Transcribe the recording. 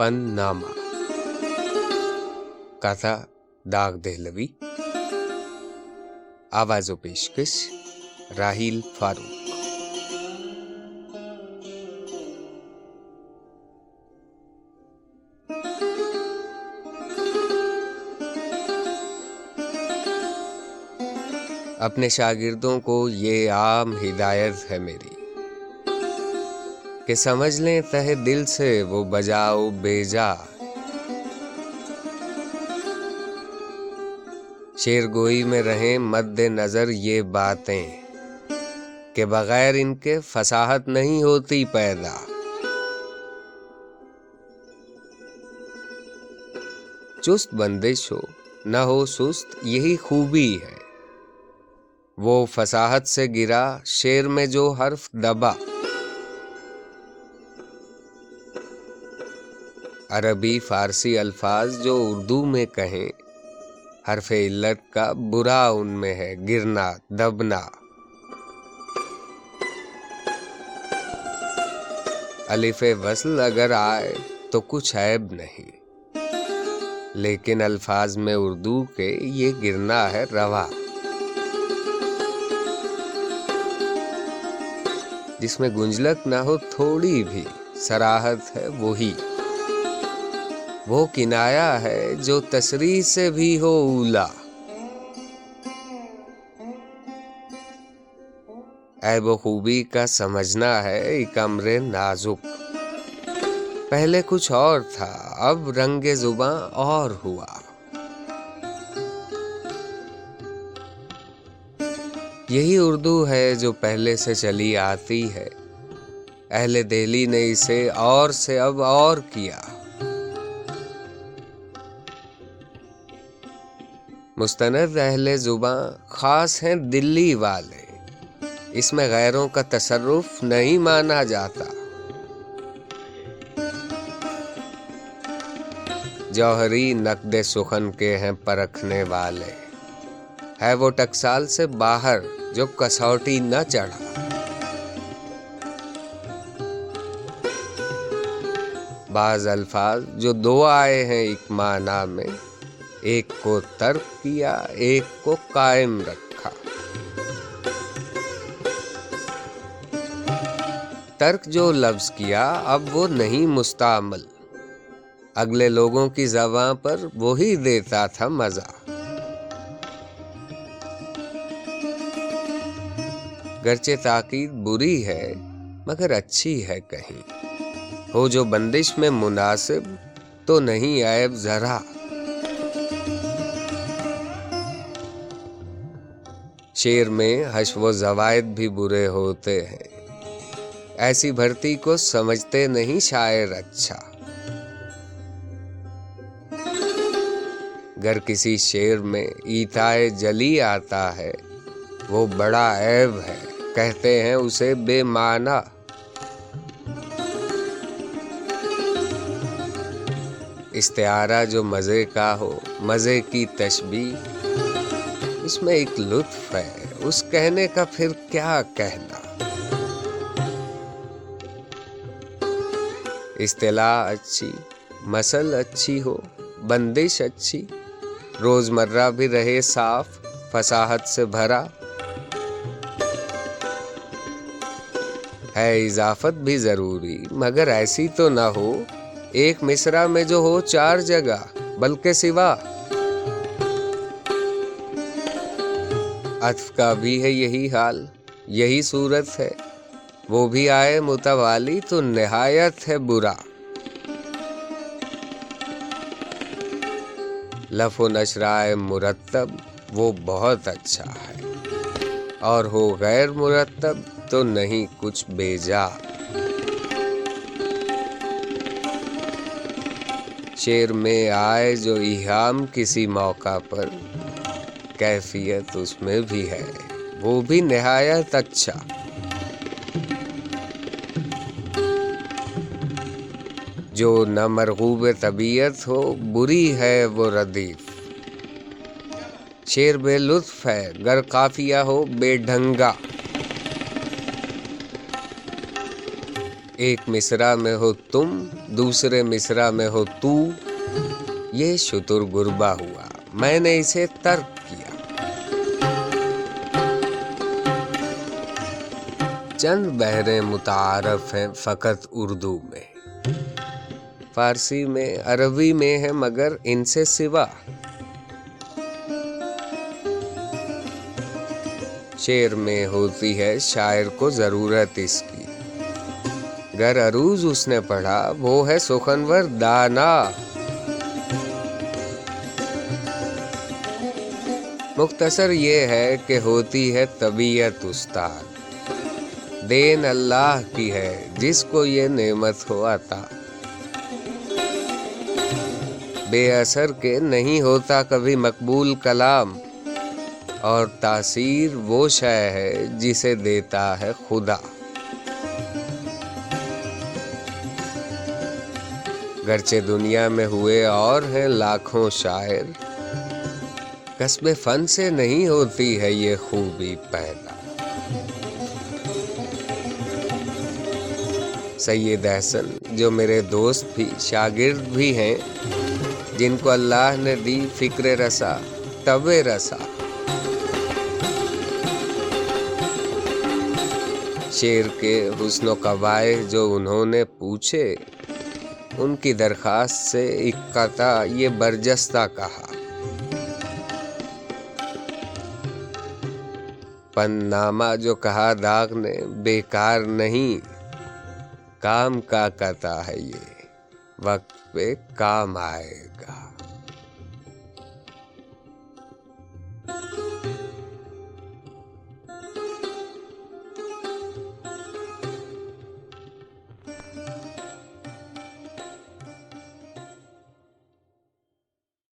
پن نامہ کاتھا داغ دہلوی آواز و پیشکش راہیل فاروق اپنے شاگردوں کو یہ عام ہدایت ہے میری کہ سمجھ لیں تہ دل سے وہ بجاؤ بیجا۔ شیر گوئی میں رہیں مد نظر یہ باتیں کہ بغیر ان کے فساحت نہیں ہوتی پیدا۔ چست بندش ہو نہ ہو سست، یہی خوبی ہے۔ وہ فساحت سے گرا، شیر میں جو حرف دبا۔ عربی، فارسی الفاظ جو اردو میں کہیں۔ حرف علت کا برا ان میں ہے، گرنا، دبنا۔ الف وصل اگر آئے تو کچھ عیب نہیں۔ لیکن الفاظ میں اردو کے یہ گرنا ہے روا۔ جس میں گنجلک نہ ہو، تھوڑی بھی سراہت ہے وہی۔ وہ کنایا ہے جو تصریح سے بھی ہو اولا۔ عیب و خوبی کا سمجھنا ہے ایک امر نازک۔ پہلے کچھ اور تھا، اب رنگ زباں اور ہوا۔ یہی اردو ہے جو پہلے سے چلی آتی ہے۔ اہل دہلی نے اسے اور سے اب اور کیا۔ مستند اہل زباں خاص ہیں دلی والے۔ اس میں غیروں کا تصرف نہیں مانا جاتا۔ جوہری نقد سخن کے ہیں پرکھنے والے۔ ہے وہ ٹکسال سے باہر جو کسوٹی نہ چڑھا۔ بعض الفاظ جو دو آئے ہیں ایک معنی میں۔ ایک کو ترک کیا، ایک کو قائم رکھا۔ ترک جو لفظ کیا، اب وہ نہیں مستعمل۔ اگلے لوگوں کی زباں پر وہی دیتا تھا مزہ۔ گرچہ تاکید بری ہے، مگر اچھی ہے کہیں۔ ہو جو بندش میں مناسب، تو نہیں عیب ذرا۔ شیر میں حش و زوائد بھی برے ہوتے ہیں۔ ایسی بھرتی کو سمجھتے نہیں شاعر اچھا۔ گر کسی شیر میں ایتائے جلی آتا ہے، وہ بڑا عیب ہے، کہتے ہیں اسے بے معنی۔ استعارہ جو مزے کا ہو، مزے کی تشبیح۔ اس میں ایک لطف ہے۔ اس کہنے کا پھر کیا کہنا؟ اصطلاح اچھی، مسل اچھی ہو، بندش اچھی روز مرہ بھی رہے صاف فساحت سے بھرا۔ ہے اضافت بھی ضروری، مگر ایسی تو نہ ہو۔ ایک مصرا میں جو ہو چار جگہ، بلکہ سوا۔ عطف کا بھی ہے یہی حال، یہی صورت ہے۔ وہ بھی آئے متوالی تو نہایت ہے برا۔ لف و نشرائے مرتب وہ بہت اچھا ہے۔ اور ہو غیر مرتب تو نہیں کچھ بیجا۔ شیر میں آئے جو ایہام کسی موقع پر۔ کیفیت اس میں بھی ہے۔ وہ بھی نہایت اچھا۔ جو نہ مرغوب طبیعت ہو، بری ہے وہ ردیف۔ شیر بے لطف ہے، گر قافیہ ہو، بے ڈھنگا۔ ایک مصرا میں ہو تم، دوسرے مصرا میں ہو تو۔ یہ شتر گربا ہوا، میں نے اسے ترک۔ چند بہریں متعارف ہیں فقط اردو میں۔ فارسی میں، عربی میں ہے مگر ان سے سوا۔ شعر میں ہوتی ہے، شاعر کو ضرورت اس کی۔ گر عروج اس نے پڑھا، وہ ہے سخنور دانا۔ مختصر یہ ہے کہ ہوتی ہے طبیعت استاد۔ دین اللہ کی ہے، جس کو یہ نعمت ہو آتا بے اثر کے نہیں ہوتا کبھی مقبول کلام، اور تاثیر وہ شے ہے جسے دیتا ہے خدا۔ گرچہ دنیا میں ہوئے اور ہیں لاکھوں شاعر قصب فن سے نہیں ہوتی ہے یہ خوبی پیدا۔ سید احسن، جو میرے دوست بھی، شاگرد بھی ہیں، جن کو اللہ نے دی فکر رسا، طب رسا۔ شیر کے حسن و قبائے جو انہوں نے پوچھے، ان کی درخواست سے اکتا یہ برجستہ کہا۔ پن نامہ جو کہا داغ نے، بیکار نہیں۔ کام کا کتا ہے یہ۔ وقت پہ کام آئے گا۔